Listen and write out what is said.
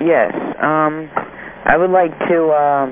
Yes. Um, I would like to, uh,